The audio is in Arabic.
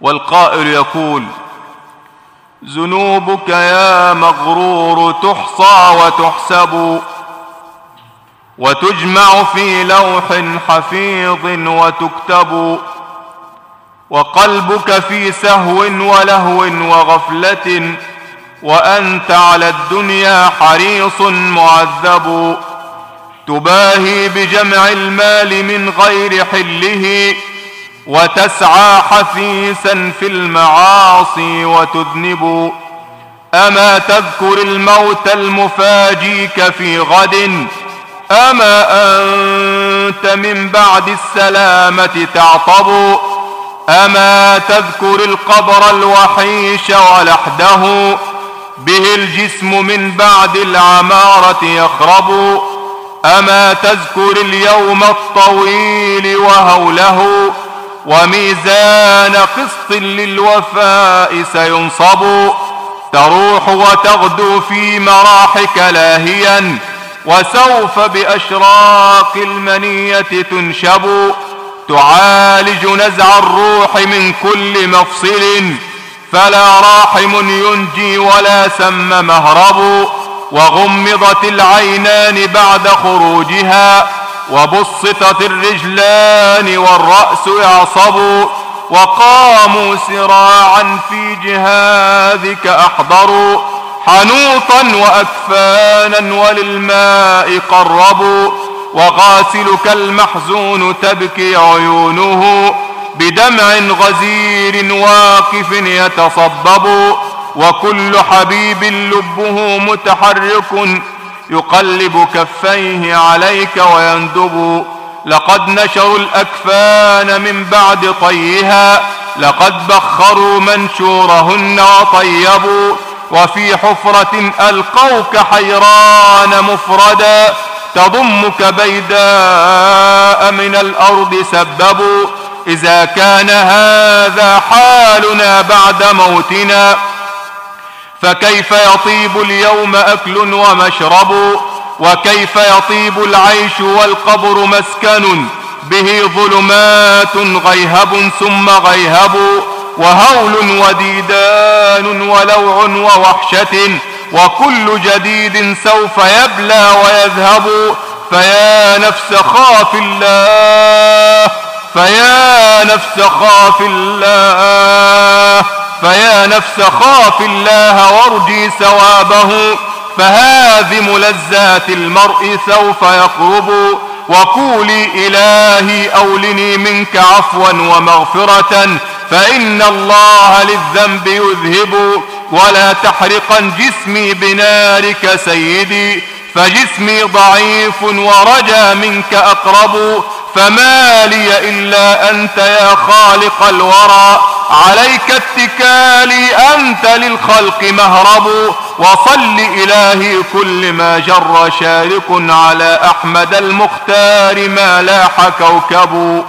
والقائل يقول ذنوبك يا مغرور تحصى وتحسب وتجمع في لوح حفيظ وتكتب وقلبك في سهو ولهو وغفلة وأنت على الدنيا حريص معذب تباهي بجمع المال من غير حله وتسعى حثيثا في المعاصي وتذنب. أما تذكر الموت المفاجيك في غد؟ أما أنت من بعد السلامة تعطب؟ أما تذكر القبر الوحيش ولحده؟ به الجسم من بعد العمارة يخرب. أما تذكر اليوم الطويل وهوله؟ وميزان قسط للوفاء سينصب. تروح وتغدو في مراحك لاهيا وسوف بأشراق المنية تنشب. تعالج نزع الروح من كل مفصل فلا راحم ينجي ولا سم مهرب. وغمضت العينان بعد خروجها وبسطت الرجلان والرأس يعصب وقاموا سراعا في جهادك أحضروا حنوطا وأكفانا وللماء قربوا وغاسلك المحزون تبكي عيونه بدمع غزير واقف يتصبب وكل حبيب لبه متحرك يقلب كفيه عليك ويندب. لقد نشروا الأكفان من بعد طيها لقد بخروا منشورهن وطيبوا. وفي حفرة ألقوك حيران مفردا تضمك بيداء من الأرض سببوا. إذا كان هذا حالنا بعد موتنا فكيف يطيب اليوم أكل ومشرب؟ وكيف يطيب العيش والقبر مسكن؟ به ظلمات غيهب ثم غيهب وهول وديدان ولوع ووحشة وكل جديد سوف يبلى ويذهب. فيا نفس خاف الله فيا نفس خاف الله. فيا نفس خاف الله وارجي ثوابه فهاذم لذات المرء سوف يقرب. وقولي إلهي أولني منك عفوا ومغفرة فإن الله للذنب يذهب. ولا تحرقا جسمي بنارك سيدي فجسمي ضعيف ورجا منك أقرب. فما لي إلا أنت يا خالق الورى. أنت للخلق مهرب وصل إلهي كل ما جر شارك على أحمد المختار ما لاح كوكب